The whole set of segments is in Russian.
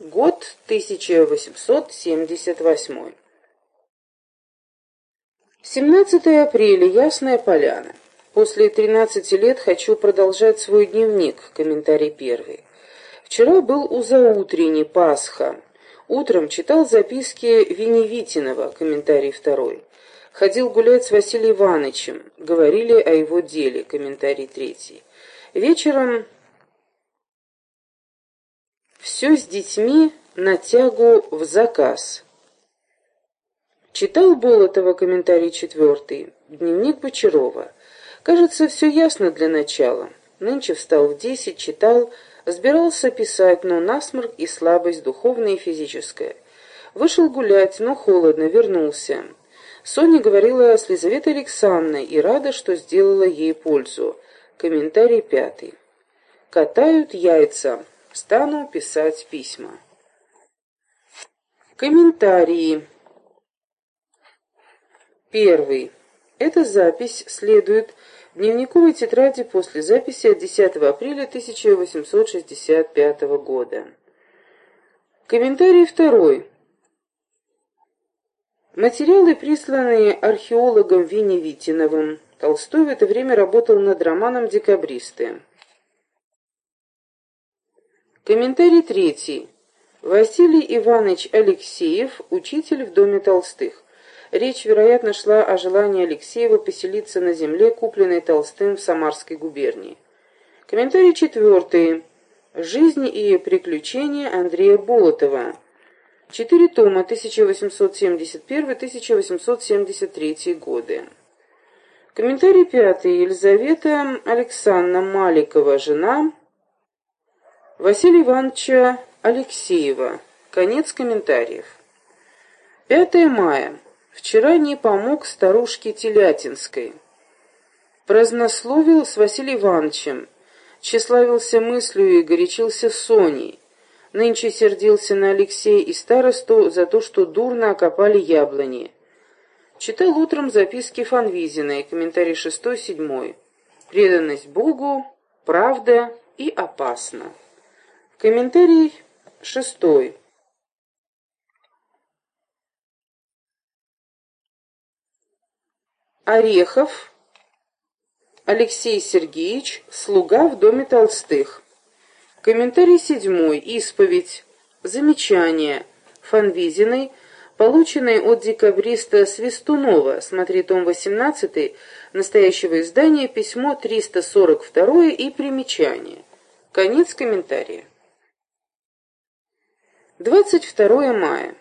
Год 1878. 17 апреля. Ясная поляна. После 13 лет хочу продолжать свой дневник. Комментарий первый. Вчера был у заутренней Пасха. Утром читал записки Веневитинова. Комментарий второй. Ходил гулять с Василием Ивановичем. Говорили о его деле. Комментарий третий. Вечером все с детьми на тягу в заказ. Читал Болотова комментарий четвертый. Дневник Бочарова. Кажется, все ясно для начала. Нынче встал в десять, читал, сбирался писать, но насморк и слабость духовная и физическая. Вышел гулять, но холодно, вернулся. Соня говорила с Лизаветой Александровной и рада, что сделала ей пользу. Комментарий пятый. Катают яйца. Стану писать письма. Комментарии. Первый. Эта запись следует в дневниковой тетради после записи от 10 апреля 1865 года. Комментарий второй. Материалы, присланные археологом Винни Витиновым. Толстой в это время работал над романом «Декабристы». Комментарий третий. Василий Иванович Алексеев, учитель в доме Толстых. Речь, вероятно, шла о желании Алексеева поселиться на земле, купленной Толстым в Самарской губернии. Комментарий четвертый. Жизнь и приключения Андрея Болотова. Четыре тома, 1871-1873 годы. Комментарий пятый. Елизавета Александровна Маликова, жена Василия Ивановича Алексеева. Конец комментариев. 5 мая. Вчера не помог старушке Телятинской. Празднословил с Василием Ивановичем. Тщеславился мыслью и горячился Соней. Нынче сердился на Алексея и старосту за то, что дурно окопали яблони. Читал утром записки Фанвизина и комментарий шестой-седьмой. Преданность Богу, правда и опасно. Комментарий шестой. Орехов Алексей Сергеевич, слуга в доме Толстых. Комментарий седьмой. Исповедь. Замечание. Фанвизиной, полученной от декабриста Свистунова, смотри том 18 настоящего издания, письмо 342 и примечание. Конец комментария. 22 мая.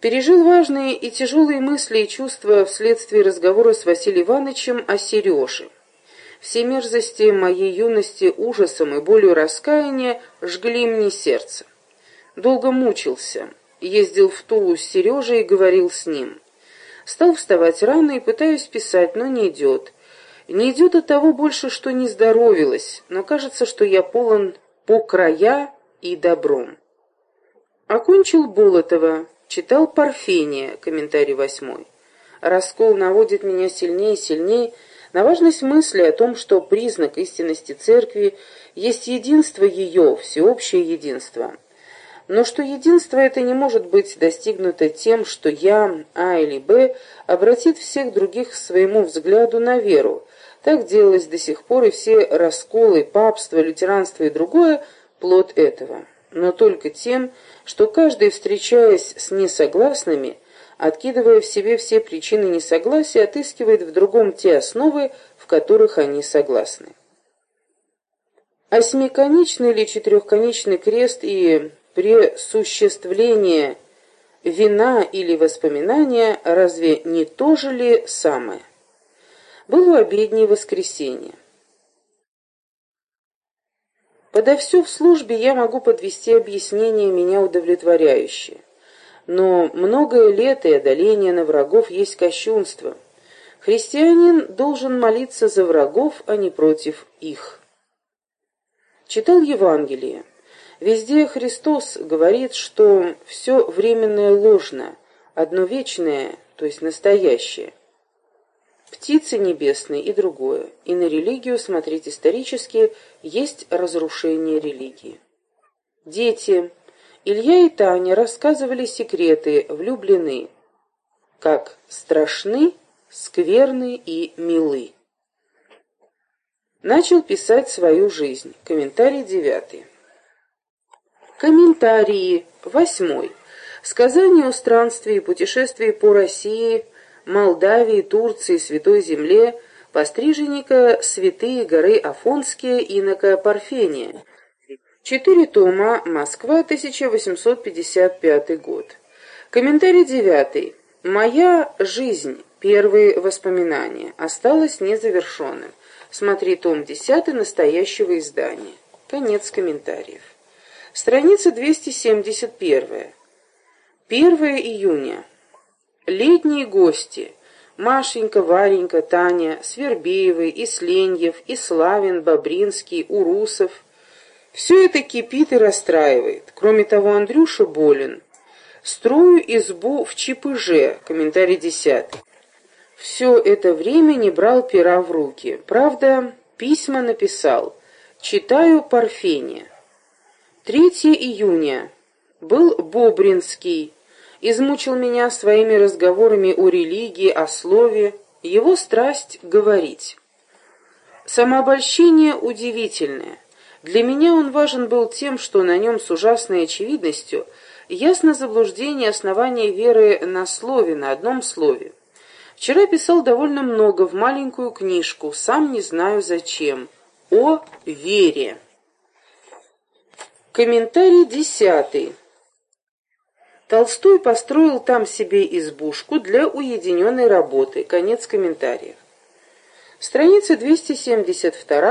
Пережил важные и тяжелые мысли и чувства вследствие разговора с Василием Ивановичем о Сереже. Все мерзости моей юности ужасом и болью раскаяния жгли мне сердце. Долго мучился, ездил в Тулу с Сережей и говорил с ним. Стал вставать рано и пытаюсь писать, но не идет. Не идет от того больше, что не здоровилось, но кажется, что я полон по края и добром. Окончил Болотова, читал Парфения, комментарий восьмой. Раскол наводит меня сильнее и сильнее на важность мысли о том, что признак истинности церкви есть единство ее, всеобщее единство. Но что единство это не может быть достигнуто тем, что я, А или Б, обратит всех других к своему взгляду на веру. Так делалось до сих пор, и все расколы, папство, лютеранство и другое – плод этого но только тем, что каждый, встречаясь с несогласными, откидывая в себе все причины несогласия, отыскивает в другом те основы, в которых они согласны. Осьмиконечный или четырехконечный крест и пресуществление вина или воспоминания разве не то же ли самое? Было обеднее воскресенье. Подо все в службе я могу подвести объяснение меня удовлетворяющее. Но многое лет и одоление на врагов есть кощунство. Христианин должен молиться за врагов, а не против их. Читал Евангелие. Везде Христос говорит, что все временное ложно, одно вечное, то есть настоящее – птицы небесные и другое. И на религию, смотреть исторически, есть разрушение религии. Дети. Илья и Таня рассказывали секреты, влюблены, как страшны, скверны и милы. Начал писать свою жизнь. Комментарий девятый. Комментарии. Восьмой. Сказание о странстве и путешествии по России, Молдавии, Турции, Святой Земле, постриженника Святые горы Афонские, инока Парфения. Четыре тома. Москва, 1855 год. Комментарий девятый. Моя жизнь. Первые воспоминания. Осталось незавершенным. Смотри том 10 настоящего издания. Конец комментариев. Страница 271. 1 июня. Летние гости. Машенька, Варенька, Таня, Свербеевы, Исленьев, Иславин, Бобринский, Урусов. Все это кипит и расстраивает. Кроме того, Андрюша болен. Строю избу в ЧПЖ. Комментарий 10. Все это время не брал пера в руки. Правда, письма написал. Читаю Парфения. 3 июня. Был Бобринский. Измучил меня своими разговорами о религии, о слове. Его страсть говорить. Самообольщение удивительное. Для меня он важен был тем, что на нем с ужасной очевидностью ясно заблуждение основания веры на слове, на одном слове. Вчера писал довольно много в маленькую книжку, сам не знаю зачем, о вере. Комментарий десятый. Толстой построил там себе избушку для уединенной работы. Конец комментариев. Страница 272